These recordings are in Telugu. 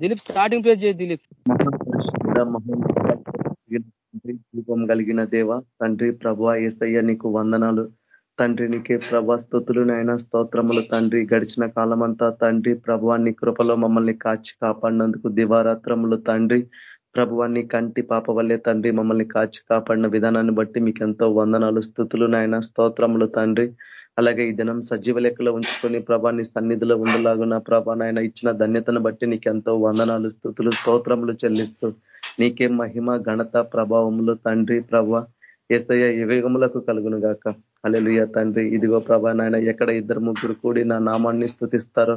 దిలీప్ స్టార్టింగ్ పేజ్ చేయి దిలీప్ రూపం కలిగిన దేవ తండ్రి ప్రభా ఏసయ్య నీకు వందనాలు తండ్రి నీకే ప్రభా స్థుతులు నాయన స్తోత్రములు తండ్రి గడిచిన కాలమంతా తండ్రి ప్రభువాన్ని కృపలో మమ్మల్ని కాచి కాపాడినందుకు దివారాత్రములు తండ్రి ప్రభువాన్ని కంటి పాప వల్లే తండ్రి మమ్మల్ని కాచి కాపాడిన విధానాన్ని బట్టి మీకు ఎంతో వందనాలు స్థుతులు నాయన స్తోత్రములు తండ్రి అలాగే ఈ దినం సజీవ లెక్కలో ఉంచుకొని ప్రభాన్ని సన్నిధిలో ఉండలాగున ప్రభా నాయన. ఇచ్చిన ధన్యతను బట్టి నీకు ఎంతో వందనాలు స్థుతులు స్తోత్రములు చెల్లిస్తూ నీకే మహిమ ఘనత ప్రభావములు తండ్రి ప్రభ. ఏసయ్య వివేగములకు కలుగును గాక. అలెలుయ తండ్రి. ఇదిగో ప్రభా నాయన ఎక్కడ ఇద్దరు ముగ్గురు కూడి నా నామాన్ని స్థుతిస్తారో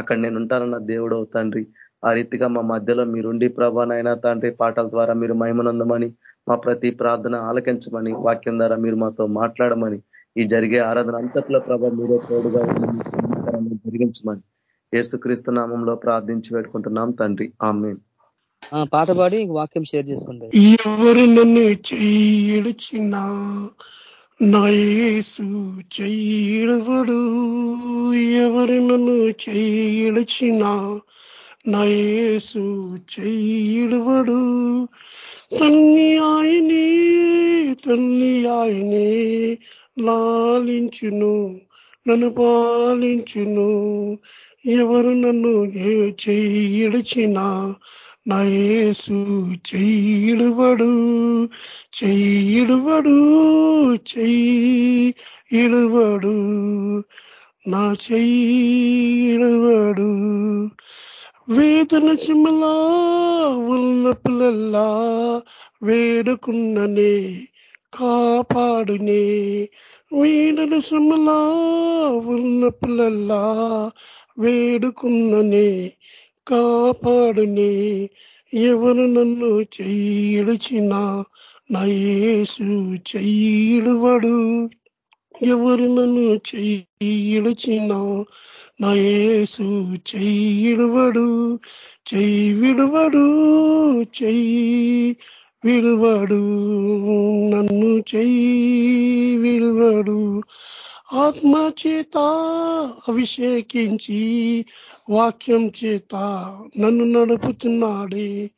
అక్కడ నేను ఉంటానన్న దేవుడో తండ్రి. ఆ రీతిగా మా మధ్యలో మీరుండి ప్రభా నాయన తండ్రి పాటల ద్వారా మీరు మహిమనందమని మా ప్రతి ప్రార్థన ఆలకించమని వాక్యం ద్వారా మీరు మాతో మాట్లాడమని ఈ జరిగే ఆరాధన అంతట్లో ప్రభ మీరే తోడుగా జరిగించమని ఏసుక్రీస్తు నామంలో ప్రార్థించి పెట్టుకుంటున్నాం తండ్రి. ఆమె పాట పాడి వాక్యం షేర్ చేసుకోండి ఎవరు నన్ను చెయ్యిడిచినా నయేసు చెయ్యిడవడు ఎవరు నన్ను చెయ్యిడిచినా నయేసు చెయ్యిడవడు తల్లి ఆయనే తల్లి ఆయనే లాలించును నన్ను పాలించును. ఎవరు నన్ను చెయ్యిడిచినా నా యేసు చెయ్యిడువడు చెయ్యిడువడు చెయ్యిడువడు. నా చెయ్యిడువడు. వేదన చిమ్మలా ఉన్న పిల్లల్లా వేడుకున్ననే కాపాడునే. వీడల శ్రమలా ఉన్న పిల్లల్లా వేడుకున్ననే. కాపాడునే. ఎవరు నన్ను చెయ్యిడిచిన నా యేసు చెయ్యిడువడు ఎవరు నన్ను చెయ్యిడిచిన నా యేసు చెయ్యిడువడు చెయ్యి విడువడు చెయ్యి విడువడు నన్ను చెయ్యి విడువడు ఆత్మ చేత అభిషేకించి వాక్యం చేత నన్ను నడుపుతున్నాడే.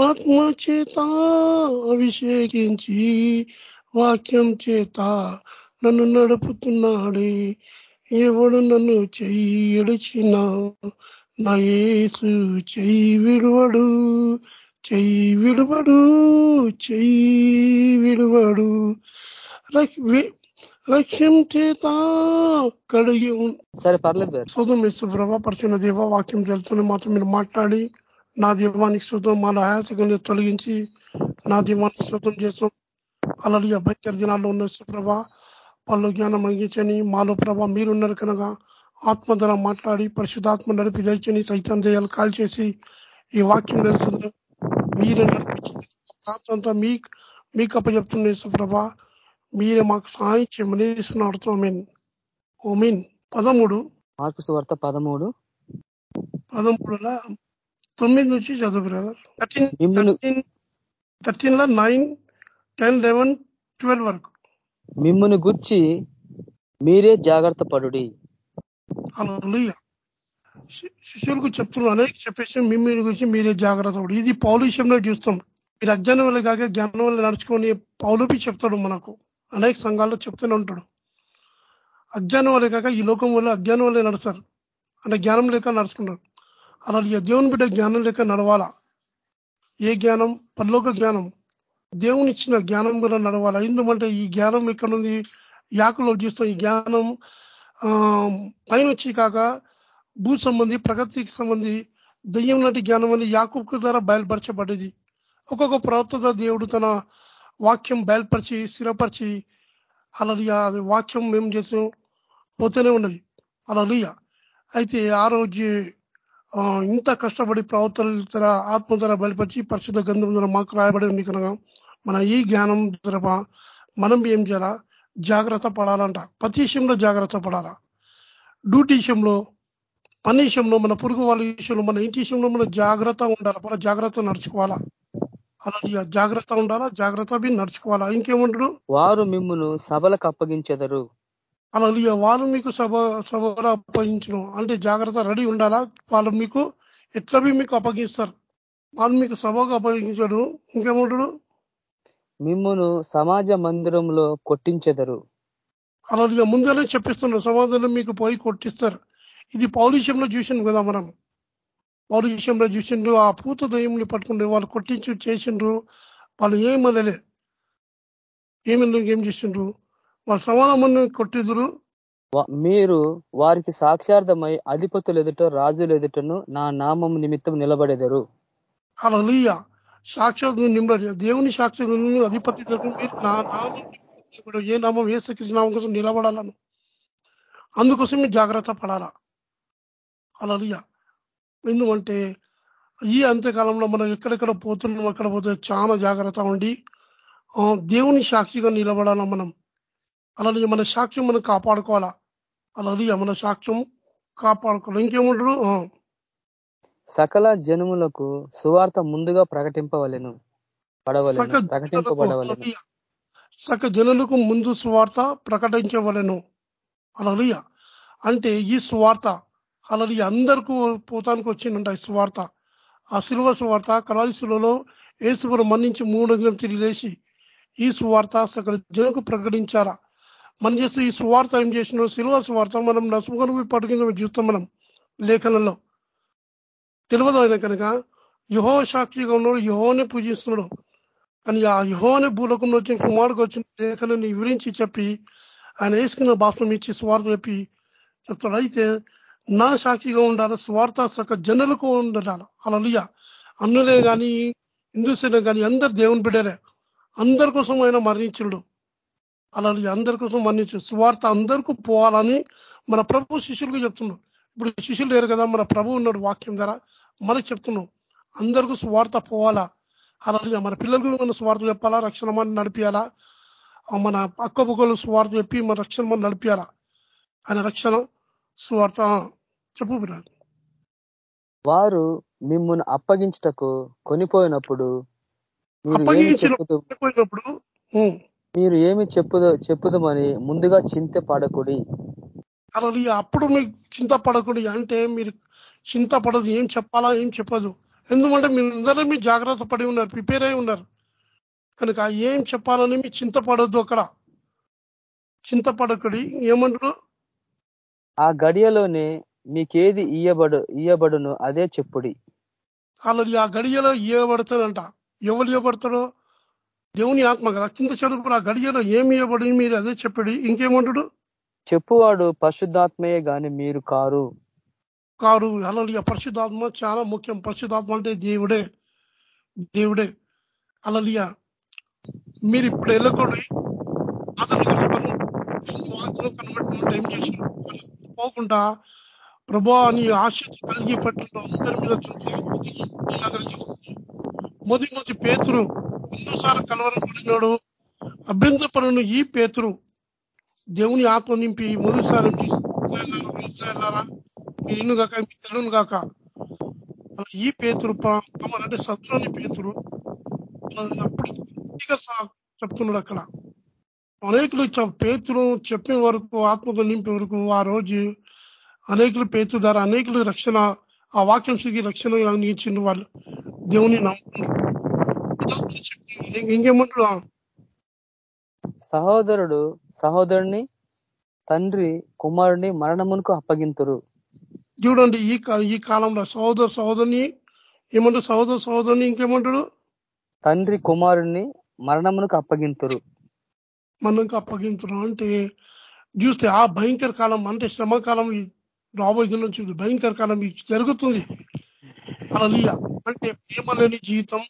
ఆత్మ చేత అభిషేకించి వాక్యం చేత నన్ను నడుపుతున్నాడే. ఎవడు నన్ను చెయ్యి నా యేసు చెయ్యి విడువడు చెయ్యి విడువడు చెయ్యి చేత కడిగి సరే పర్లేదు శుతం ఇస్తు ప్రభా పరిచిన దేవ వాక్యం తెలుసుకుని మాత్రం మీరు మాట్లాడి నా దీవానికి శుతం మా ఆయాసకుని తొలగించి నా దీవానికి శుతం చేస్తాం అలాగే అభ్యంకర దినాల్లో ఉన్న ప్రభా పళ్ళు జ్ఞానం అందించని మాలో ప్రభా మీరున్నారు కనుక ఆత్మ ధర మాట్లాడి పరిశుధాత్మ నడిపి తెచ్చని సైతం దేయాలు కాల్ చేసి ఈ వాక్యం తెలుస్తుంది మీరే నడిపించి మీ మీకు అప్పచెప్తున్న సుప్రభ మీరే మాకు సహాయం చేయమని ఇస్తున్నాడు ఓమీన్ పదమూడు. మార్పు వార్త పదమూడు. పదమూడుల తొమ్మిది నుంచి చదువు బ్రదర్. థర్టీన్ థర్టీన్లో నైన్ టెన్ లెవెన్ ట్వెల్వ్ వరకు. మిమ్మల్ని గుర్చి మీరే జాగ్రత్త పడుడి. శిష్యులకు చెప్తున్నారు. అనేక చెప్పేసి మిమ్మల్ని గురించి మీరే జాగ్రత్త ఇది ఇది విషయంలో చూస్తాం. మీరు అజ్ఞానం వల్ల కాక జ్ఞానం వల్ల నడుచుకొని పౌలుపి చెప్తాడు మనకు. అనేక సంఘాల్లో చెప్తూనే ఉంటాడు. అజ్ఞానం వల్లే కాక ఈ లోకం వల్ల అజ్ఞానం వల్లే నడుస్తారు. అంటే జ్ఞానం లేక నడుచుకుంటారు అలా దేవుని బిడ్డ జ్ఞానం లేక నడవాలా? ఏ జ్ఞానం? పల్లోక జ్ఞానం. దేవుని ఇచ్చిన జ్ఞానం కూడా నడవాలా? ఎందుకంటే ఈ జ్ఞానం ఇక్కడ ఉంది యాకులో చూస్తాం ఈ జ్ఞానం పైన వచ్చి కాక భూ సంబంధి ప్రగతికి సంబంధి దెయ్యం నాటి జ్ఞానం అని యాకుకు ద్వారా బయలుపరచబడ్డది. ఒక్కొక్క ప్రవర్తగా దేవుడు తన వాక్యం బయలుపరిచి స్థిరపరిచి అలలియ అది వాక్యం మేము చేసాం పోతూనే ఉన్నది. అలలియ అయితే ఆ రోజు ఇంత కష్టపడి ప్రవర్తన ధర ఆత్మ ధర బయలుపరిచి పరిశుద్ధ గంధం ధర మాకు రాయబడి ఉంది కనుక మన ఈ జ్ఞానం ధర మనం ఏం చేయాలా? జాగ్రత్త పడాలంట. ప్రతి విషయంలో జాగ్రత్త పడాలా? డ్యూటీ విషయంలో పని విషయంలో మన పురుగు వాళ్ళ విషయంలో మన ఇంటి విషయంలో మన జాగ్రత్త ఉండాలి. మన జాగ్రత్త నడుచుకోవాలా? అలా జాగ్రత్త ఉండాలా? జాగ్రత్త నడుచుకోవాలా? ఇంకేమంటాడు వారు మిమ్మల్ని సభలకు అప్పగించెదరు. అలా వాళ్ళు మీకు సభ సభలో అప్పగించడం అంటే జాగ్రత్త రెడీ ఉండాలా? వాళ్ళు మీకు ఎట్లా బి మీకు అప్పగిస్తారు? వాళ్ళు మీకు సభకు అప్పగించాడు. ఇంకేమంటాడు మిమ్మును సమాజ మందిరంలో కొట్టించెదరు. అలా ముందరే చెప్పిస్తున్నారు. సమాధానం మీకు పోయి కొట్టిస్తారు. ఇది పౌరుషంలో చూసిండు కదా మనం. పౌరుషంలో చూసిండ్రు ఆ పూత దయ్యంని పట్టుకుంటే వాళ్ళు కొట్టించి చేసిండ్రు వాళ్ళు ఏమనలే ఏమన్నా ఏం చేసిండ్రు? వాళ్ళు సమాధానం కొట్టిదురు. మీరు వారికి సాక్షార్థమై అధిపతులు ఎదుట రాజులు ఎదుటను నా నామం నిమిత్తం నిలబడెదరు. అలా లీయ సాక్షాత్ నింబడి దేవుని సాక్షాత్ అధిపతి నా ఏ నామం? ఏ సకృష్ణ నామం కోసం నిలబడాలను. అందుకోసం మీరు జాగ్రత్త పడాలా. అలా లీయ ఎందుకంటే ఈ అంత్యకాలంలో మనం ఎక్కడెక్కడ పోతున్నాం అక్కడ పోతే చాలా జాగ్రత్త ఉండి దేవుని సాక్షిగా నిలబడాలా మనం. అలాగే మన సాక్ష్యం మనం కాపాడుకోవాలా? అలాగే మన సాక్ష్యం కాపాడుకోవాలి? ఇంకేముంటాడు ఆ, సకల జనములకు సువార్త ముందుగా ప్రకటింపవలెను సక జనులకు ప్రకటింపబడవలెను. హల్లెలూయా. సక జనులకు ముందు సువార్త ప్రకటించవలెను. అలలియ. అంటే ఈ సువార్త అలాది అందరికీ పోతానికి వచ్చిందంట ఈ సువార్త. ఆ శిలువ సువార్త కళాశిలలో ఏసుకుని మన్నించి మూడు దినం తిరిగి ఈ సువార్త సకల జనకు ప్రకటించారా. మనం చేస్తూ ఈ సువార్త ఏం చేసిన శిలువ సువార్త మనం నసుకొని పట్టుకుని చూస్తాం మనం లేఖనంలో. తెలియదు ఆయన కనుక యుహో సాక్షిగా ఉన్నాడు యుహోనే పూజిస్తున్నాడు. కానీ ఆ యుహోనే భూలోకంలో వచ్చిన కుమారుడికి వచ్చిన లేఖనాన్ని వివరించి చెప్పి ఆయన వేసుకున్న భాషణం ఇచ్చి స్వార్థ చెప్పి చెప్తాడు. అయితే నా సాక్షిగా ఉండాలి? స్వార్థ సక జనులకు ఉండాలి? అలలియ అన్నులే కానీ హిందూసేనే కానీ అందరు దేవుని బిడ్డలే. అందరి కోసం ఆయన మరణించుడు. అలాగే అందరి కోసం మరణించు. స్వార్థ అందరికీ పోవాలని మన ప్రభు శిష్యులకు చెప్తున్నాడు. ఇప్పుడు శిష్యులు లేరు కదా మన ప్రభు ఉన్నాడు వాక్యం ద్వారా. మనకు చెప్తున్నాం అందరికీ స్వార్థ పోవాలా? అలాగే మన పిల్లలకు మన స్వార్థ చెప్పాలా? రక్షణ మనం నడిపియాలా? మన అక్క స్వార్థ చెప్పి మన రక్షణ మనం నడిపియాలా? ఆయన రక్షణ స్వార్థ చెప్పు. వారు మిమ్మును అప్పగించుటకు కొనిపోయినప్పుడు మీరు ఏమి అప్పగించిన చెప్పుదు పోయినప్పుడు ఉం, మీరు ఏమి చెప్పుదో చెప్పుదమని ముందుగా చింత పడకుడి. అలాగే అప్పుడు మీకు చింత పడకూడదు అంటే మీరు చింత పడదు ఏం చెప్పాలా ఏం చెప్పదు. ఎందుకంటే మీరు అందరూ మీ జాగ్రత్త పడి ఉన్నారు ప్రిపేర్ అయి ఉన్నారు. కనుక ఏం చెప్పాలని మీ చింత పడద్దు అక్కడ. చింత పడకుడి ఏమంటారు? ఆ గడియలోనే మీకేది ఇయ్యబడు ఇయ్యబడును అదే చెప్పుడి. అలాగే ఆ గడియలో ఇవ్వబడతాడంట ఎవరు ఇవ్వబడతాడో దేవుని ఆత్మ కదా. కింద చదువు ఆ గడియలో ఏమి ఇవ్వబడి మీరు అదే చెప్పాడు. ఇంకేమంటాడు? చెప్పువాడు పరిశుద్ధాత్మయే గాని మీరు కారు. కారు. అలాగే పరిశుద్ధాత్మ చాలా ముఖ్యం. పరిశుద్ధాత్మ అంటే దేవుడే. దేవుడే. అలలియ మీరు ఇప్పుడు వెళ్ళకూడదు అతను వాక్యం కనబడిన ఏం చేసిన పోకుండా ప్రభా అని ఆశ కలిగి పట్టిన అందరి మీద మొదటి మొదటి పేతురు ఎన్నోసార్లు కలవరం పడినాడు అభ్యంతరపరును ఈ పేతురు దేవుని ఆత్మ నింపి మొదటిసారి ఇస్రాయలారా ఇన్ను కాక మీ తెలుగును కాక ఈ పేతురు అంటే సత్రుని పేతురు అప్పుడు చెప్తున్నాడు అక్కడ. అనేకులు పేతురు చెప్పే వరకు ఆత్మతో నింపే వరకు ఆ రోజు అనేకులు పేతు ద్వారా అనేకులు రక్షణ ఆ వాక్యం సిగి రక్షణ అందించిండు వాళ్ళు దేవుని ఇంకేమంటాడు సహోదరుడు సహోదరుని తండ్రి కుమారుని మరణమునకు అప్పగింతురు. చూడండి ఈ ఈ కాలంలో సహోదర సహోదరుని ఏమంటాడు సహోదర సహోదరుని ఇంకేమంటాడు తండ్రి కుమారుణ్ణి మరణమునకు అప్పగింతురు. మనకు అప్పగించడం అంటే చూస్తే ఆ భయంకర కాలం అంటే శ్రమ కాలం ఈ రాబోయే దినం నుంచి భయంకర కాలం జరుగుతుంది. అలలియ. అంటే ప్రేమ లేని జీవితం.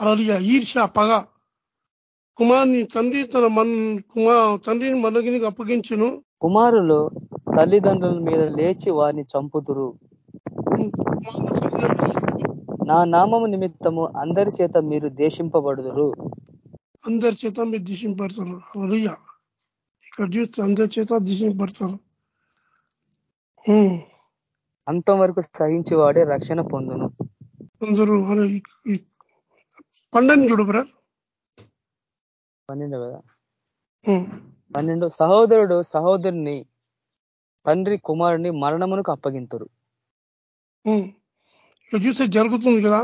అలలియ. ఈర్ష పగ. కుమారుని తండ్రి తన మన్ కుమార్ తండ్రిని మనగిని అప్పగించును. కుమారులు తల్లిదండ్రుల మీద లేచి వారిని చంపుతురు నా నామము నిమిత్తము అందరి చేత మీరు దేశింపబడుదురు. అందరి చేత మీరు దిశింపడతారు అలలియ ఇక్కడ చూస్తే అందరి చేత దిశింపడతారు ఉమ్. అంతవరకు సహించేవాడే రక్షణ పొందును ఈ పండని చూడు బ్రదర్ పన్నెండు కదా. పన్నెండు సహోదరుడు సహోదరుని తండ్రి కుమారుని మరణమునకు అప్పగింతురు. ఇక్కడ చూస్తే జరుగుతుంది కదా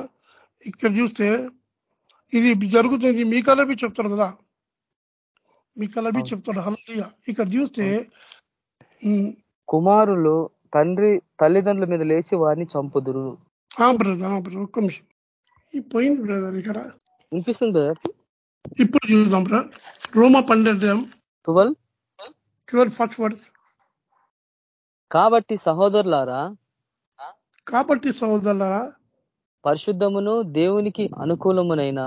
ఇక్కడ చూస్తే ఇది జరుగుతుంది మీ కలబి చెప్తాడు కదా. మీ కలబి. చెప్తాడు హల్లెలూయా. ఇక్కడ చూస్తే కుమారులు తండ్రి తల్లిదండ్రుల మీద లేచి వారిని చంపుదురు. ఆ బ్రదర్ ఒక్క నిమిషం. ఈ పోయింది బ్రదర్ ఇక్కడ. వినిపిస్తుంది బ్రదర్? ఇప్పుడు చూద్దాం బ్రదర్. రోమా పన్నెండు ట్వెల్వ్? Twelve first words. కాబట్టి సహోదరులారా కాబట్టి సహోదరులారా పరిశుద్ధమును దేవునికి అనుకూలమునైన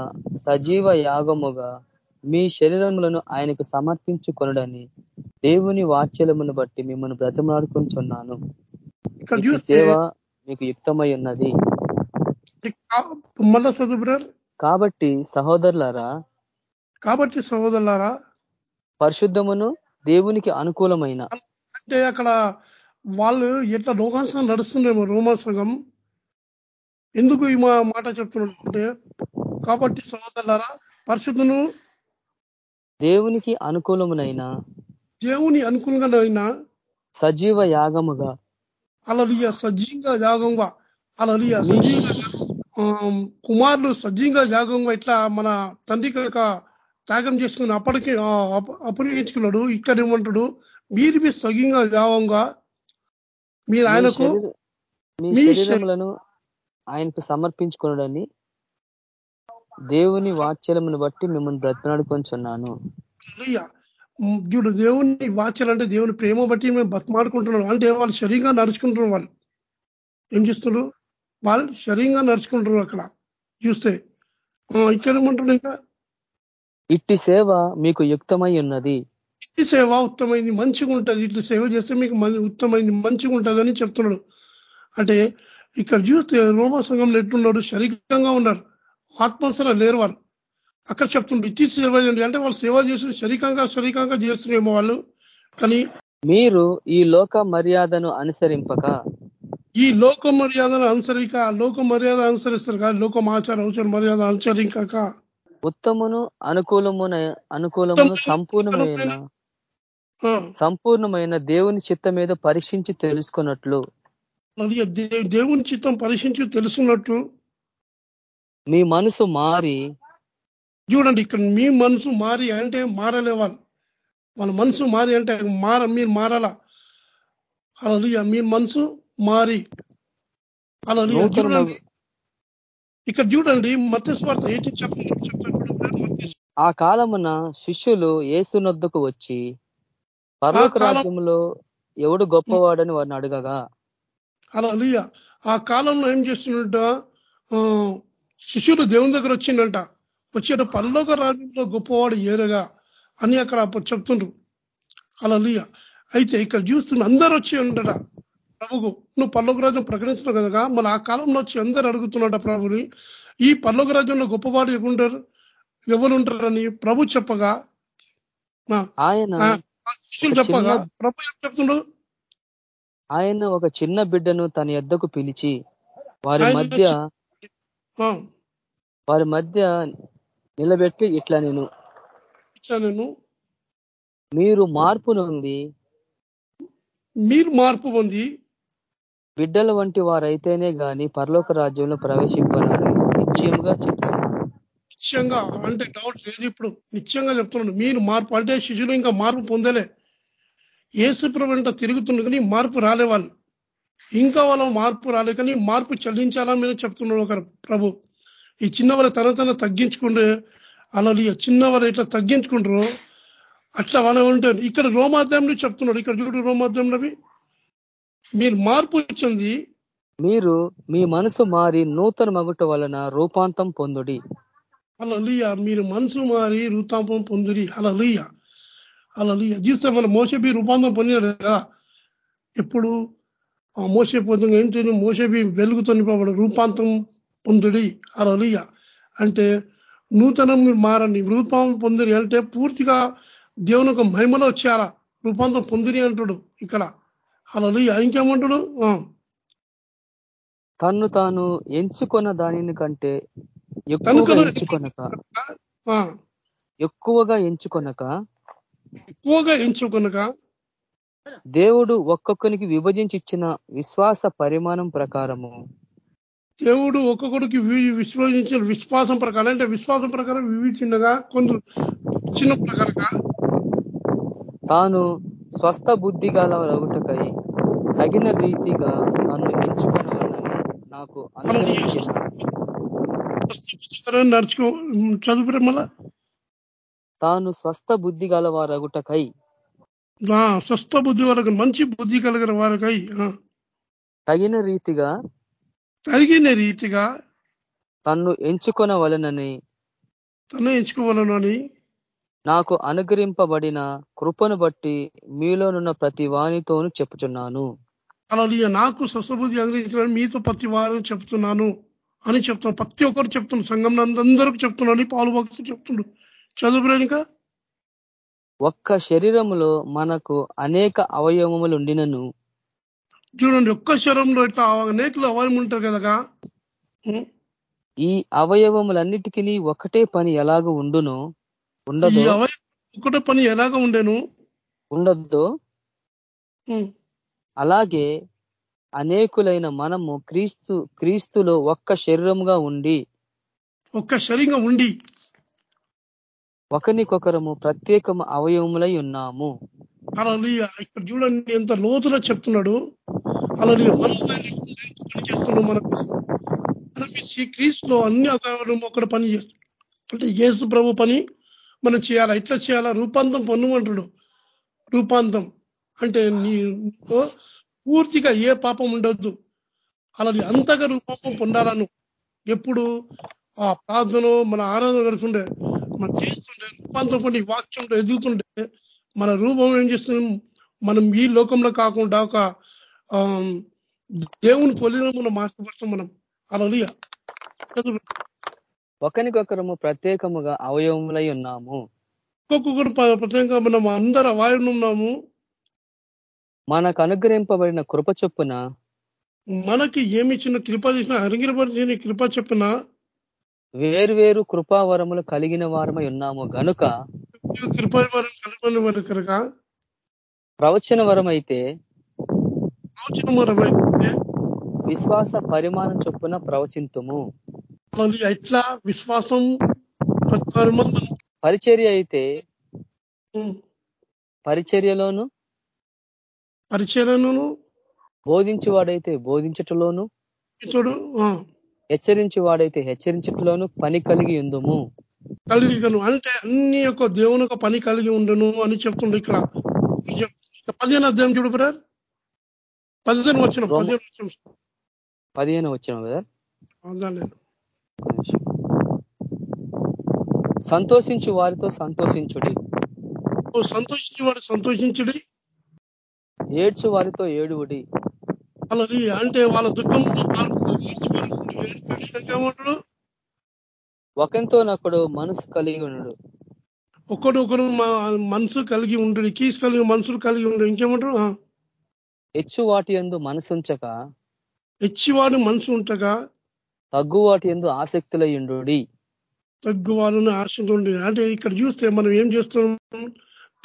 సజీవ యాగముగా మీ శరీరములను ఆయనకు సమర్పించుకొనడని దేవుని వాచ్యలమును బట్టి మిమ్మల్ని బ్రతిమాడుకుంటున్నాను సేవ మీకు యుక్తమై ఉన్నది. కాబట్టి సహోదరులారా కాబట్టి సహోదరులారా పరిశుద్ధమును దేవునికి అనుకూలమైన అంటే అక్కడ వాళ్ళు ఎట్లా రోమాంసం నడుస్తుండేమో రోమా సంఘం. ఎందుకు ఈ మాట చెప్తున్నాడంటే కాబట్టి సహోదరులారా పరిశుద్ధును దేవునికి అనుకూలమునైన దేవుని అనుకూలంగా అయినా సజీవ యాగముగా అలలియ సజీవంగా యాగంగా అలలియ కుమారులు సజీవంగా యాగంగా ఇట్లా మన తండ్రికి ఒక త్యాగం చేసుకుని అప్పటికి అప్పగించుకున్నాడు ఇక్కడ ఏమంటాడు మీరు మీ సజీవంగా యాగంగా మీరు ఆయనకు మీ మీ శరీ- శరీరములను ఆయనకు సమర్పించుకున్నాడని దేవుని వాచ్యలమును బట్టి మిమ్మల్ని బ్రతిమాడుకొంచున్నాను. చూడు దేవుని వాచ్యాలు అంటే దేవుని ప్రేమ బట్టి మేము బతిమాడుకుంటున్నాం అంటే వాళ్ళు శరీరంగా నడుచుకుంటున్నారు వాళ్ళు. ఏం చేస్తున్నారు వాళ్ళు శరీరంగా నడుచుకుంటున్నారు అక్కడ. చూస్తే. ఇక్కడ ఏమంటున్నారు ఇంకా? ఇట్టి సేవ మీకు యుక్తమై ఉన్నది. ఈ సేవ ఉత్తమైంది మంచిగా ఉంటది ఇట్లా సేవ చేస్తే మీకు ఉత్తమైంది మంచిగా ఉంటది అని చెప్తున్నాడు. అంటే ఇక్కడ చూస్తే రోమా సంఘంలో ఎట్లున్నాడు? శరీరంగా ఉన్నారు. ఆత్మసర లేరు వాళ్ళు. అక్కడ చెప్తుండ్రు ఇట్టి సేవ చేయండి. అంటే వాళ్ళు సేవ చేసిన శరీరంగా శరీరంగా చేస్తున్నారేమో వాళ్ళు. కానీ మీరు ఈ లోక మర్యాదను అనుసరింపక? ఈ లోక మర్యాదను అనుసరిక లోక మర్యాద అనుసరిస్తారు కానీ లోకం ఆచార అవసర మర్యాద అనుసరింకాక. ఉత్తమును అనుకూలమున అనుకూలమును సంపూర్ణమైన సంపూర్ణమైన దేవుని చిత్తం మీద పరీక్షించి తెలుసుకున్నట్లు. దే- దేవుని చిత్తం పరీక్షించి తెలుసున్నట్టు మీ మనసు మారి చూడండి ఇక్కడ మీ మనసు మారి అంటే మారలే వాళ్ళు వాళ్ళ మనసు మారి అంటే మార మీరు మారాలా? అలా మీ మనసు మారి. అలా చూడండి. ఇక్కడ చూడండి మత్స్వార్థ ఏంటి చెప్పండి? ఆ కాలమున శిష్యులు ఏసునొద్దకు వచ్చి కాలం- రాజ్యంలో ఎవడు గొప్పవాడని వారిని అడగగా? అలా ఆ కాలంలో ఏం చేస్తున్నట్ట ఆ, శిష్యులు దేవుని దగ్గర వచ్చిండంట. వచ్చేట పరలోక రాజ్యంలో గొప్పవాడు ఏరగా అని అక్కడ చెప్తుండ్రు. అలా అయితే ఇక్కడ చూస్తున్న అందరు వచ్చి ఉండట ప్రభుకు నువ్వు పర్లోక రాజ్యం ప్రకటిస్తున్నావు కదా మన ఆ కాలంలో వచ్చి అందరు అడుగుతున్నట ప్రభుని ఈ పర్లోక రాజ్యంలో గొప్పవాడు ఎవరుంటారు? ఎవరు ఉంటారని ప్రభు చెప్పగా ఆయన చెప్పగా ప్రభు ఏం చెప్తుండ్రు ఆయన ఒక చిన్న బిడ్డను తన ఎద్దకు పిలిచి వారి మధ్య వారి మధ్య నిలబెట్టి ఇట్లా నేను ఇట్లా నేను మీరు మార్పు నుండి మీరు మార్పు పొంది బిడ్డల వంటి వారైతేనే గాని పరలోక రాజ్యంలో ప్రవేశింపనని నిశ్చయముగా చెప్తున్నాను. నిశ్చయంగా అంటే డౌట్ లేదు ఇప్పుడు. నిశ్చయంగా చెప్తున్నాడు మీరు మార్పు అంటే శిష్యులు ఇంకా మార్పు పొందలే. ఏసుప్రభు వెంట తిరుగుతుండే కానీ మార్పు రాలే వాళ్ళు ఇంకా వాళ్ళ మార్పు రాలే కానీ మార్పు చెల్లించాలా మీరు చెప్తున్నాడు ఒక ప్రభు. ఈ చిన్న వాళ్ళ తన తన తగ్గించుకుంటే అలా చిన్న వాళ్ళు ఇట్లా తగ్గించుకుంటారు అట్లా వాళ్ళ ఉంటారు. ఇక్కడ రోమాధ్యాయంలో చెప్తున్నాడు ఇక్కడ చూడు రోమాధ్యాయంలోవి మీరు మార్పు ఇచ్చింది మీరు మీ మనసు మారి నూతన మగుట వలన రూపాంతం పొందుడి. అలలియ మీరు మనసు మారి రూపాంతం పొందిరి అలలియ. అలలియ చూస్తే మన మోసబి రూపాంతం పొందినాడు కదా. ఎప్పుడు ఆ మోసే పొందిన ఏంటి మోసబి వెలుగుతో నింపబడి రూపాంతం పొందుడి. అలలియ అంటే నూతనం మీరు మారండి. రూపం పొందిరి అంటే పూర్తిగా దేవుని ఒక మహిమలో వచ్చారా? రూపాంతం పొందిరి అంటాడు ఇక్కడ. అలలియ ఇంకేమంటాడు? ఆ, తన్ను తాను ఎంచుకున్న దానిని కంటే ఎక్కువగా ఎంచుకొనక. ఎక్కువగా ఎంచుకొనక ఎక్కువగా ఎంచుకొనక దేవుడు ఒక్కొక్కనికి విభజించి ఇచ్చిన విశ్వాస పరిమాణం ప్రకారము. దేవుడు ఒక్కొక్కడికి విశ్వసించిన విశ్వాసం ప్రకారం అంటే విశ్వాసం ప్రకారం వివిచిన్నగా కొందరు చిన్న ప్రకారంగా. తాను స్వస్థ బుద్ధి గలవరగుటకై తగిన రీతిగా నన్ను ఎంచుకున్నవన్నని నాకు నడుచుకో చదువు మళ్ళా? తాను స్వస్థ బుద్ధి గలవారగుటకై. స్వస్థ బుద్ధి వరకు మంచి బుద్ధి కలిగిన వారికై తగిన రీతిగా తగిన రీతిగా తన్ను ఎంచుకొనవలెనని. తను ఎంచుకోవాలను అని నాకు అనుగ్రహింపబడిన కృపను బట్టి మీలోనున్న ప్రతి వానితోను చెప్పుచున్నాను. అలా నాకు స్వస్థబుద్ధి అందించడానికి మీతో ప్రతి వారం చెప్తున్నాను అని చెప్తున్నాను. ప్రతి ఒక్కరు చెప్తున్నాను సంఘం అందరికీ చెప్తున్నాను అని పాలు భక్తులు చెప్తుండ్రు చదువులేనిక ఒక్క శరీరములో మనకు అనేక అవయవములు ఉండినను చూడండి ఒక్క శరంలో ఇట్లా అనేకలు అవయం ఉంటారు కదా? ఈ అవయవములన్నిటికీ ఒకటే పని ఎలాగ ఉండునో? ఉండదో. ఒకటే పని ఎలాగ ఉండేను? ఉండదో. ఉం. అలాగే అనేకులైన మనము క్రీస్తు క్రీస్తులో ఒక్క శరీరముగా ఉండి ఒక్క శరీరంగా ఉండి ఒకరికొకరము ప్రత్యేకము అవయవములై ఉన్నాము. అలా ఇక్కడ చూడండి ఎంత లోతులో చెప్తున్నాడు. అలా మనం మనకు. మనకి క్రీస్తులో అన్ని అవయవాలు ఒకటి పని చేస్తున్నాడు అంటే యేసు ప్రభు పని మనం చేయాలా? ఇట్లా చేయాలా? రూపాంతం పొందమంటాడు. రూపాంతం. అంటే నీ పూర్తిగా ఏ పాపం ఉండొద్దు. అలాది అంతగా రూపాపం పొందాలను ఎప్పుడు? ఆ ప్రార్థన మన ఆరాధన కడుతుండే మనం చేస్తుండే రూపాంతం పొంది వాక్యంలో ఎదుగుతుండే మన రూపం ఏం చేస్తుంది? మనం ఈ లోకంలో కాకుండా ఒక దేవుని పొలిన మనం మార్చబడతాం మనం. అలా ఒకరికొకరము ప్రత్యేకముగా అవయవములై ఉన్నాము. ఒక్కొక్కరు ప్రత్యేకంగా మనం అందరు అవాయుడు ఉన్నాము. మనకు అనుగ్రహింపబడిన కృప చొప్పున మనకి ఏమి చిన్న కృప చేసిన అరిగిరపడిన కృప చెప్పిన వేరువేరు కృపావరములు కలిగిన వారమై ఉన్నాము గనుక వారు కనుక. ప్రవచన వరం అయితే మరమైతే విశ్వాస పరిమాణం చొప్పున ప్రవచింతుము. ఎట్లా? విశ్వాసం పరిచర్య అయితే పరిచర్యలోను పరిచయను బోధించువాడైతే బోధించటలోను ఇతడు ఆ, హెచ్చరించువాడైతే హెచ్చరించటలోను పని కలిగి ఉందుము. కలిగిను. అంటే అన్ని యొక్క దేవుని యొక్క పని కలిగి ఉండను అని చెప్తుండే ఇక్కడ. పదిహేను అధ్యాయం చూడు బ్రదర్. పదిహేను వచ్చిన పదిహేను వచ్చిన పదిహేను వచ్చిన. సంతోషించు వారితో సంతోషించుడి. సంతోషించి వాడు సంతోషించుడి. ఏడ్చు వారితో ఏడువుడి. అలాది అంటే వాళ్ళ దుఃఖంలో పాల్గొంటాడు ఒకరితో నొకడు మనసు కలిగి ఉండడు ఒకడు ఒకడు మా- మనసు కలిగి ఉండు కీస్ కలిగి మనసులు కలిగి ఉండు ఇంకేమంటారు? హెచ్చు వాటి ఎందు మనసుంచక హెచ్చివాడు మనసు ఉంటగా తగ్గు వాటి ఎందు ఆసక్తులై ఉండు తగ్గు వాళ్ళని ఆశించుండి అంటే ఇక్కడ చూస్తే మనం ఏం చేస్తున్నాం?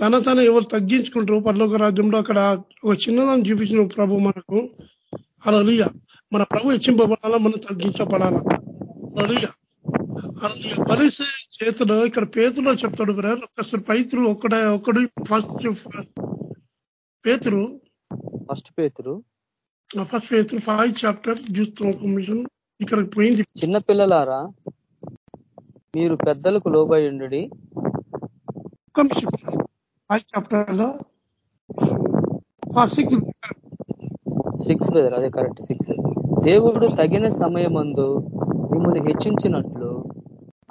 తన తన ఎవరు తగ్గించుకుంటారు పర్లోక రాజ్యంలో అక్కడ ఒక చిన్నదాన్ని చూపించిన ప్రభు మనకు. అలా మన ప్రభు హెచ్చింపబడాలా మనం తగ్గించబడాలా? అలా అలా పరిసే చేతులు ఇక్కడ పేతులో చెప్తాడు బ్రదర్ ఒక్కసారి పైతులు ఒక్కడ ఒక్కడు ఫస్ట్ పేతురు. ఫస్ట్ పేతురు. ఫస్ట్ పేతురు ఫైవ్ చాప్టర్ చూస్తున్నాం ఒక నిమిషం. ఇక్కడ పోయింది. చిన్న పిల్లలారా మీరు పెద్దలకు లోబడి ఒక్క నిమిషం. ఫైవ్ చాప్టర్లో సిక్స్ సిక్స్ బ్రదర్ అదే కరెక్ట్ సిక్స్ దేవుడు తగిన సమయమందు మిమ్మల్ని హెచ్చించినట్లు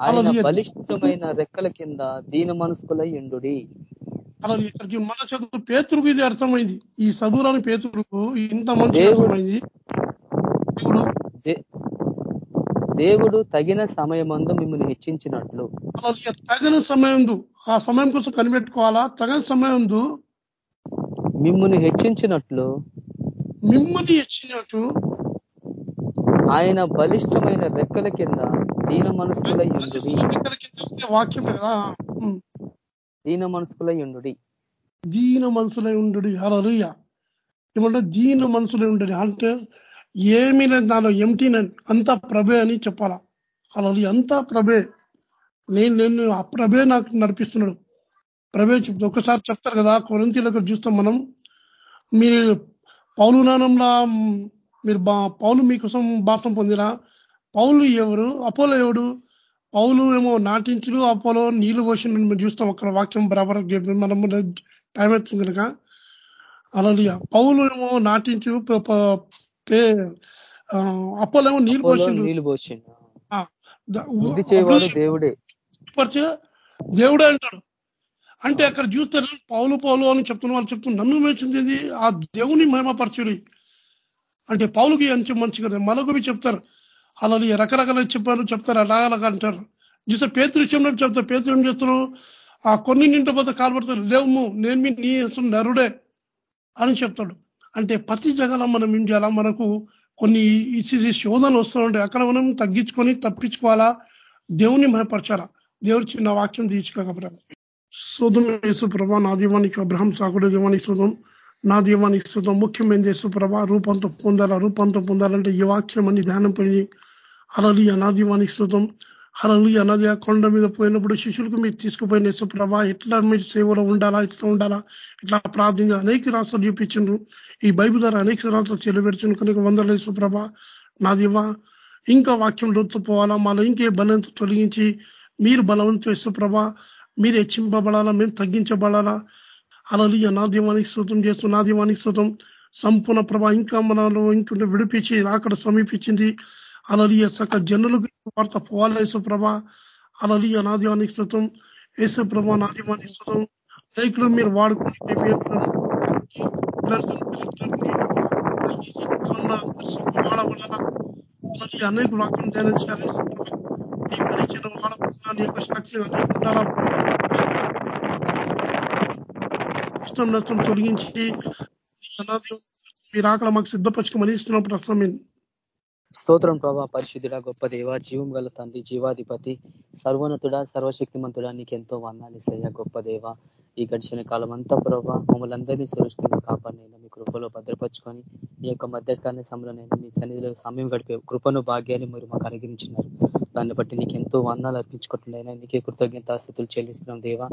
ఆయన. బలిష్టమైన రెక్కల కింద దీన మనస్కులై అలా ఇక్కడికి మన చదువు పేతురుకు ఇది అర్థమైంది. ఈ చదువురాని పేతురుకు ఇంత మంచి అర్థమైంది. దేవుడు దేవుడు తగిన సమయమందు మిమ్మల్ని హెచ్చించినట్లు. తగిన సమయం ఆ సమయం కోసం కనిపెట్టుకోవాలా? తగిన సమయం మిమ్మల్ని హెచ్చించినట్లు మిమ్మల్ని ఇచ్చినట్టు ఆయన బలిష్టమైన రెక్కల కింద దీన మనస్కులై వాక్యం కదా. దీన మనస్కులై ఉండుడి. దీన మనసులై ఉండు అలలుయ ఏమంటే దీన మనసులై ఉండడు. అంటే ఏమీ లేదు దానిలో ఎంటీ అంతా ప్రభే అని చెప్పాలా. అలా అంతా ప్రభే. నేను నేను ఆ ప్రభే నాకు నడిపిస్తున్నాడు. ప్రభే చెప్తా ఒకసారి చెప్తారు కదా కొరంతీలకు చూస్తాం మనం. మీరు పౌలు మీరు పౌలు మీకోసం బాసం పొందిరా? పౌలు ఎవరు? అపోలో ఎవడు? పౌలు ఏమో నాటించుడు అపోలో నీళ్ళు పోసి చూస్తాం అక్కడ వాక్యం బరాబర్ మనం టైం అవుతుంది కనుక. అలా పౌలు ఏమో నాటించు అపోలో ఏమో నీళ్ళు పోసి నీళ్ళు పోసిండు. దేవుడే. దేవుడే అంటాడు. అంటే అక్కడ చూస్తారు పౌలు పౌలు అని చెప్తున్న వాళ్ళు చెప్తున్నారు. నన్ను మెచ్చింది ఆ దేవుని మహిమపరచుడి. అంటే పౌలుకి అంచె మంచి కదా. మరొకవి చెప్తారు. అలా రకరకాల చెప్పారు చెప్తారు. అలాగలగా అంటారు. చూస్తే పేతురు విషయంలో చెప్తారు. పేతురు ఏం చేస్తారు ఆ కొన్ని నింట పోతే కాల్పడతారు. లేవు నేను మీ నీ నరుడే అని చెప్తాడు. అంటే ప్రతి జగల మనం ఏం చేయాలా? మనకు కొన్ని శోధనలు వస్తూ అక్కడ మనం తగ్గించుకొని తప్పించుకోవాలా? దేవుని మహపరచాలా దేవుడు చిన్న వాక్యం తీర్చుకోకపోతే శోధం యేసు ప్రభా నా దీవానికి అబ్రహం సాకుడు దీవానికి శోధం నా దీవానికి శుతం ముఖ్యమైన యేసు ప్రభా రూపంతో పొందాలా రూపంతో పొందాలంటే ఈ వాక్యం అని ధ్యానం పోయి అలలి నా దీవానికి శోధం అలలి అనాది కొండ మీద పోయినప్పుడు శిష్యులకు మీరు తీసుకుపోయిన సుప్రభ ప్రభా ఎట్లా మీరు సేవలో ఉండాలా ఇట్లా ఉండాలా ఇట్లా ప్రార్థన అనేక రాష్ట్రాలు చూపించిండ్రు. ఈ బైబిల్ ద్వారా అనేక రాష్ట్రాలు చెలబెడుచును కనుక వందల సుప్రభ ప్రభా నా దీవా. ఇంకా వాక్యం పోవాలా మాలో ఇంకే బలంతో తొలగించి మీరు బలవంత సుప్రభ ప్రభా మీరు హెచ్చింపబడాలా మేము తగ్గించబడాలా. అలలియ నా దీవానికి శృతం చేస్తూ నా దీవానికి శృతం సంపూర్ణ ప్రభా ఇంకా మనలో ఇంకొంటే విడిపించి అక్కడ సమీపించింది. అలలియ సక జనులకు వార్త పోవాలి ప్రభ. అలలియ నా దీవానికి శృతం యేసు ప్రభా నా దీవానికి శృతం రైతులు మీరు వాడుకుని అనేక వాక్యం ధ్యానం చేయాలి ఈ పరిచయం వాడబడుతున్న యొక్క సాక్షి అనేక ఉండాలా కష్టం నష్టం తొలగించి మీరు ఆకలి మాకు సిద్ధపరచుకోమని ఇస్తున్నాం ప్రస్తుతం స్తోత్రం ప్రభా పరిశుద్ధుడ గొప్ప దేవ జీవం గల తండ్రి జీవాధిపతి సర్వోన్నతుడ సర్వశక్తిమంతుడా నీకు ఎంతో వందాలిసయ్యా గొప్ప దేవ. ఈ గడిచిన కాలం అంతా ప్రభావ మమ్మల్ని అందరినీ సురక్షితంగా కాపాడినైనా మీ కృపలో భద్రపరుచుకొని ఈ యొక్క మధ్యకాల సమయంలోనైనా మీ సన్నిధిలో సమయం గడిపే కృపను భాగ్యాన్ని మీరు మాకు అనుగ్రహించినారు. దాన్ని బట్టి నీకు ఎంతో వందాలు అర్పించుకుంటున్నాయినా నీకే కృతజ్ఞత స్థితులు చెల్లిస్తున్నాం దేవా.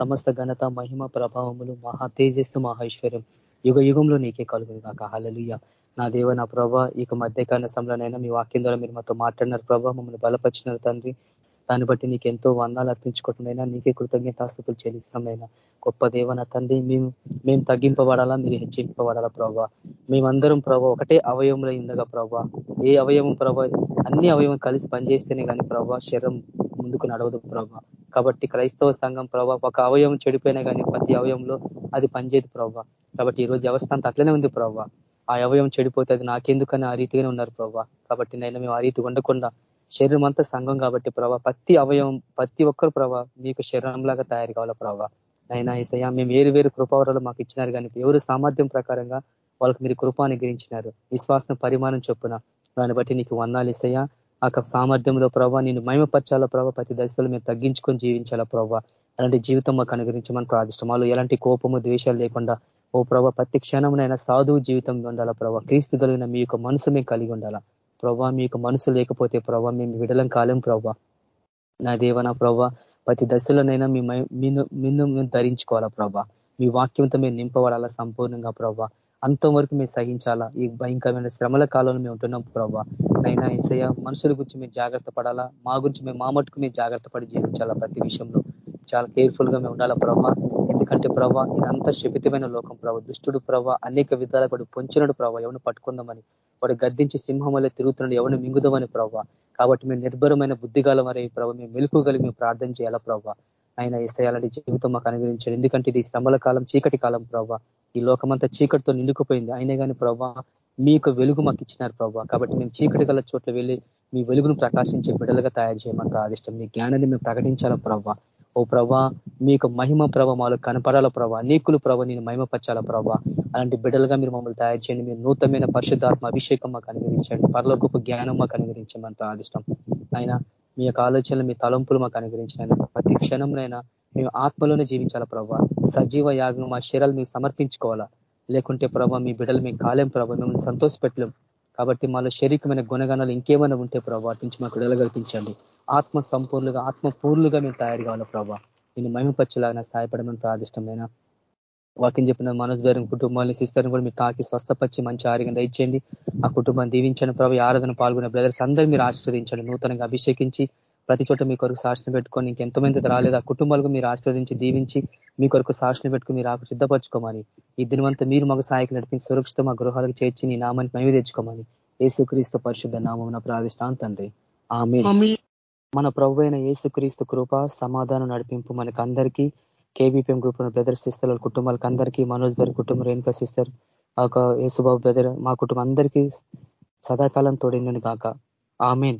సమస్త ఘనత మహిమ ప్రభావములు మహా తేజస్సు మహేశ్వర్యం యుగ యుగంలో నీకే కలుగుతుంది కాక హలలుయ్య నా దేవ నా ప్రభా ఇక మధ్యకాల సమయంలోనైనా మీ వాక్యం ద్వారా మీరు మాతో మాట్లాడినారు. ప్రభావ మమ్మల్ని బలపరిచినారు తండ్రి. దాన్ని బట్టి నీకు ఎంతో వందాలు అర్పించుకుంటున్నైనా నీకే కృతజ్ఞతాస్థుతులు చెల్లిస్తున్నాయినా గొప్ప దేవన తండ్రి మేము మేము తగ్గింపబడాలా? మీరు హెచ్చింపబడాలా ప్రభావ మేమందరం ప్రభావ ఒకటే అవయవంలో ఉండగా ప్రభావ ఏ అవయవం ప్రభావ అన్ని అవయవం కలిసి పనిచేస్తేనే కానీ ప్రభావ శరీరం ముందుకు నడవదు ప్రభావ కాబట్టి క్రైస్తవ సంఘం ప్రభావ ఒక అవయవం చెడిపోయినా కానీ ప్రతి అవయవంలో అది పనిచేయదు ప్రభావ కాబట్టి ఈ రోజు వ్యవస్థ అంతా అట్లనే ఉంది ప్రభావ ఆ అవయవం చెడిపోతే అది నాకెందుకని ఆ రీతిగానే ఉన్నారు ప్రభావ కాబట్టి నేను మేము ఆ రీతి ఉండకుండా శరీరం అంతా సంఘం కాబట్టి ప్రభావ ప్రతి అవయవం ప్రతి ఒక్కరు ప్రభావ మీకు శరీరంలాగా తయారు కావాలా ప్రభావ అయినా ఈసయ మేము వేరు వేరు కృపావరాలు మాకు ఇచ్చినారు కానీ ఎవరు సామర్థ్యం ప్రకారంగా వాళ్ళకి మీరు కృప అనుగ్రహించినారు. విశ్వాసం పరిమాణం చొప్పున దాన్ని బట్టి నీకు వందాలు ఇస్తాయా ఆ సామర్థ్యంలో ప్రభావ నేను మహిమపరచాలా ప్రభావ ప్రతి దశలో మేము తగ్గించుకొని జీవించాలా ప్రభావ అలాంటి జీవితం మాకు అనుగ్రహించమని ప్రార్థిష్టమాలు వాళ్ళు ఎలాంటి కోపము ద్వేషాలు లేకుండా ఓ ప్రభావ ప్రతి క్షణంనైనా సాధువు జీవితం ఉండాలా ప్రభావ క్రీస్తు కలిగిన మీ యొక్క మనసు మేము కలిగి ఉండాలా? ప్రభా మీకు మనసు లేకపోతే ప్రభావ మేము విడలం కాలం ప్రభా నా దేవన ప్రభా ప్రతి దశలోనైనా మీ మిన్ను మేము ధరించుకోవాలా ప్రభా మీ వాక్యంతో మేము నింపబడాలా సంపూర్ణంగా ప్రభా అంతవరకు మేము సహించాలా? ఈ భయంకరమైన శ్రమల కాలంలో మేము ఉంటున్నాం ప్రభా అయినా ఇసయ మనుషుల గురించి మేము జాగ్రత్త పడాలా? మా గురించి మేము మా మటుకు మేము జాగ్రత్త పడి జీవించాలా ప్రతి విషయంలో? చాలా కేర్ఫుల్గా మేము ఉండాలా ప్రభా ఎందుకంటే ప్రభా ఇదంతా శపితమైన లోకం ప్రభా. దుష్టుడు ప్రభా అనేక విధాల వాడు పొంచినడు ప్రభా ఎవరిని పట్టుకుందామని. వాడు గద్దించి సింహం వల్ల తిరుగుతున్నాడు ఎవరిని మింగుదామని ప్రభా. కాబట్టి మేము నిర్భరమైన బుద్ధిగాల మరి ప్రభావ మేము మెలుపుగలిగి మేము ప్రార్థన చేయాలా ప్రభావ ఆయన ఇస్తాయాలంటే జీవితం మాకు అనుగ్రహించాడు. ఎందుకంటే ఇది శ్రమల కాలం చీకటి కాలం ప్రభావ ఈ లోకమంతా చీకటితో నిండుకుపోయింది. అయినా కానీ ప్రభా మీకు వెలుగు మాకు ఇచ్చినారు ప్రభావ కాబట్టి మేము చీకటి గల చోట్ల వెళ్ళి మీ వెలుగును ప్రకాశించే బిడ్డలుగా తయారు చేయమని ప్రాదిష్టం మీ జ్ఞానాన్ని మేము ప్రకటించాలా ప్రభావ ఓ ప్రభా మీకు మహిమ ప్రభ మాలో కనపడాల ప్రభా? నీకులు ప్రభ నేను మహిమపరచాల ప్రభా? అలాంటి బిడ్డలుగా మీరు మమ్మల్ని తయారు చేయండి. మీరు నూతనమైన పరిశుద్ధాత్మ అభిషేకం మాకు అనుగ్రహించండి. పరలోకపు జ్ఞానం మాకు అనుగ్రహించమని ఆదిష్టం ఆయన మీ యొక్క ఆలోచనలు మీ తలంపులు మాకు అనుగ్రహించిన ప్రతి క్షణంనైనా మేము ఆత్మలోనే జీవించాల ప్రభా? సజీవ యాగం మా శరీరాలు మీకు సమర్పించుకోవాలా? లేకుంటే ప్రభావ మీ బిడ్డలు మేము కాలేం ప్రభావ మిమ్మల్ని సంతోష పెట్టలేం కాబట్టి మాలో శరీరమైన గుణగణాలు ఇంకేమైనా ఉంటే ప్రభావ నుంచి మాకు విడలగల్పించండి ఆత్మ సంపూర్ణగా ఆత్మ పూర్లుగా మేము తయారు కావాలి ప్రభావ నేను మహిమపచ్చేలాగా సహాయపడమని ప్రాదిష్టమైన వాకింగ్ చెప్పిన మనోజ్ బేరం కుటుంబాన్ని సిస్టర్ని కూడా మీరు తాకి స్వస్థపచ్చి మంచి ఆరోగ్యం దయచేయండి. ఆ కుటుంబాన్ని దీవించండి ప్రభావ ఆరాధన పాల్గొనే బ్రదర్స్ అందరూ మీరు ఆశీర్వదించండి. నూతనంగా అభిషేకించి ప్రతి చోట మీ కొరకు సాక్షణ పెట్టుకొని ఇంకెంతమంది రాలేదు. ఆ కుటుంబాలకు మీరు ఆశీర్వదించి దీవించి మీ కొరకు సాక్షణ పెట్టుకుని మీరు ఆకు సిద్ధపరచుకోమని. ఈ దినవంతా మీరు మాకు సహాయకు నడిపించి సురక్షిత మా గృహాలకు చేర్చి నీ నామాన్ని మేము తెచ్చుకోమని. ఏసుక్రీస్తు పరిశుద్ధ నామం ప్రాదిష్టాన్ తండ్రి. ఆమె మన ప్రభు అయిన ఏసుక్రీస్తు కృప సమాధానం నడిపింపు మనకు అందరికీ కేబీపీఎం గ్రూప్ బ్రదర్ సిస్టర్ కుటుంబాలకు అందరికీ మనోజ్ గారి కుటుంబం రేణుకా సిస్టర్ ఒక యేసుబాబు బ్రదర్ మా కుటుంబం అందరికీ సదాకాలం తోడిందని కాక ఆమెన్.